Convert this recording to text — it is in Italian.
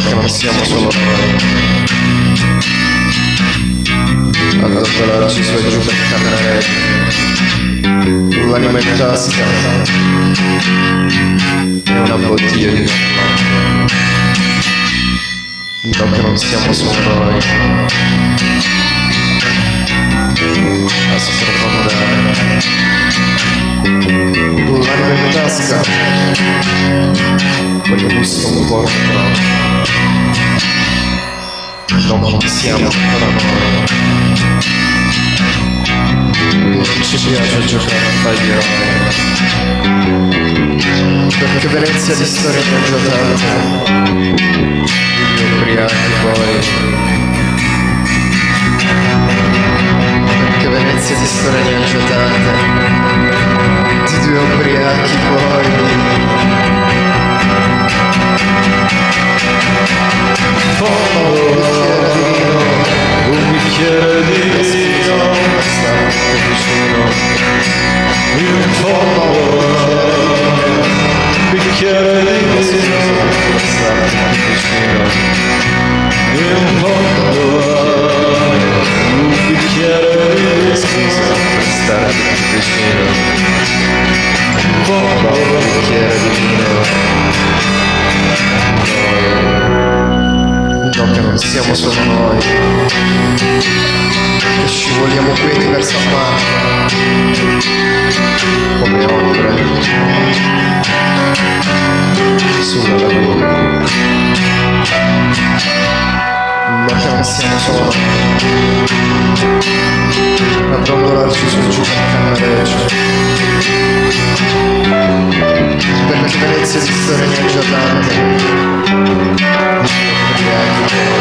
Che non siamo solo noi. Ad avvolarci su e giù per camminare l'anima in tasca e una bottiglia di No che non siamo solo noi. A sprofondare l'anima in tasca quel gusto un po' però non siamo ancora noi. Non ci piace giocare a eroi. Perché Venezia di storie mangiatate gli ubriachi poi. Perché Venezia di storie mangiatate di due ubriachi poi. Un bicchiere di vino. In fondo un bicchiere di vino noi. E scivoliamo quindi verso parte, come ombre sulla laguna ma pensiamo solo a dondolarci su giù per cannareggia perché Venezia esiste regge da Dante Yeah.